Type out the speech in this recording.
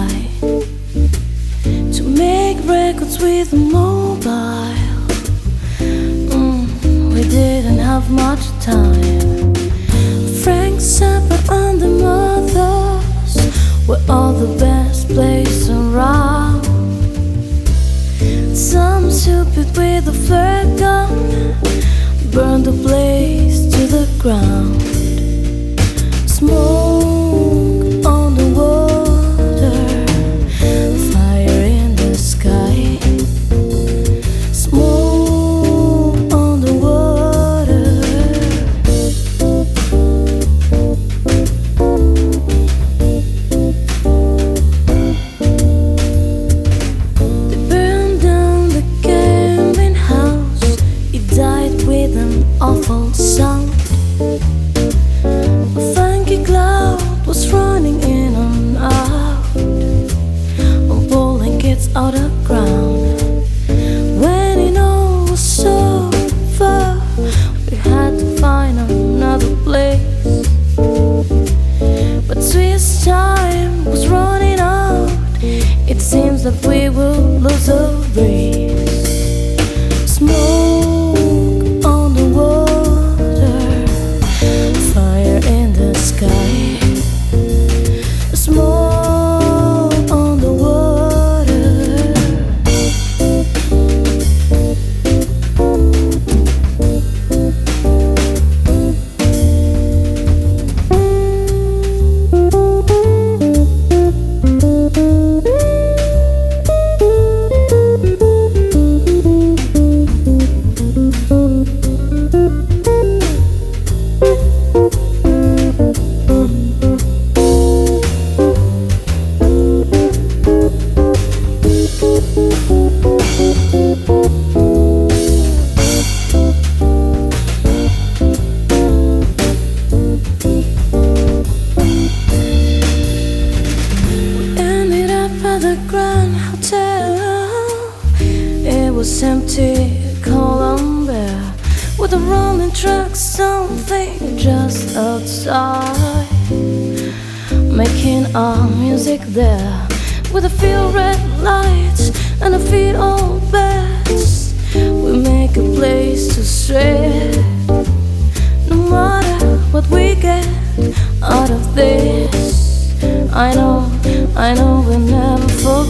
try to make records with a mobile. Mm, we didn't have much time. Frank Zappa and the Mothers were all the best place around. Some stupid with a flare gun burned the place to the ground. Out of ground. When it all was so far, we had to find another place. But Swiss time was running out. It seems that we will lose the race. The Grand Hotel. It was empty, Columbia, with a rolling truck, something just outside, making our music there, with a few red lights and a few old beds. We make a place to stray, no matter what we get out of this. I know, I know we'll never forget.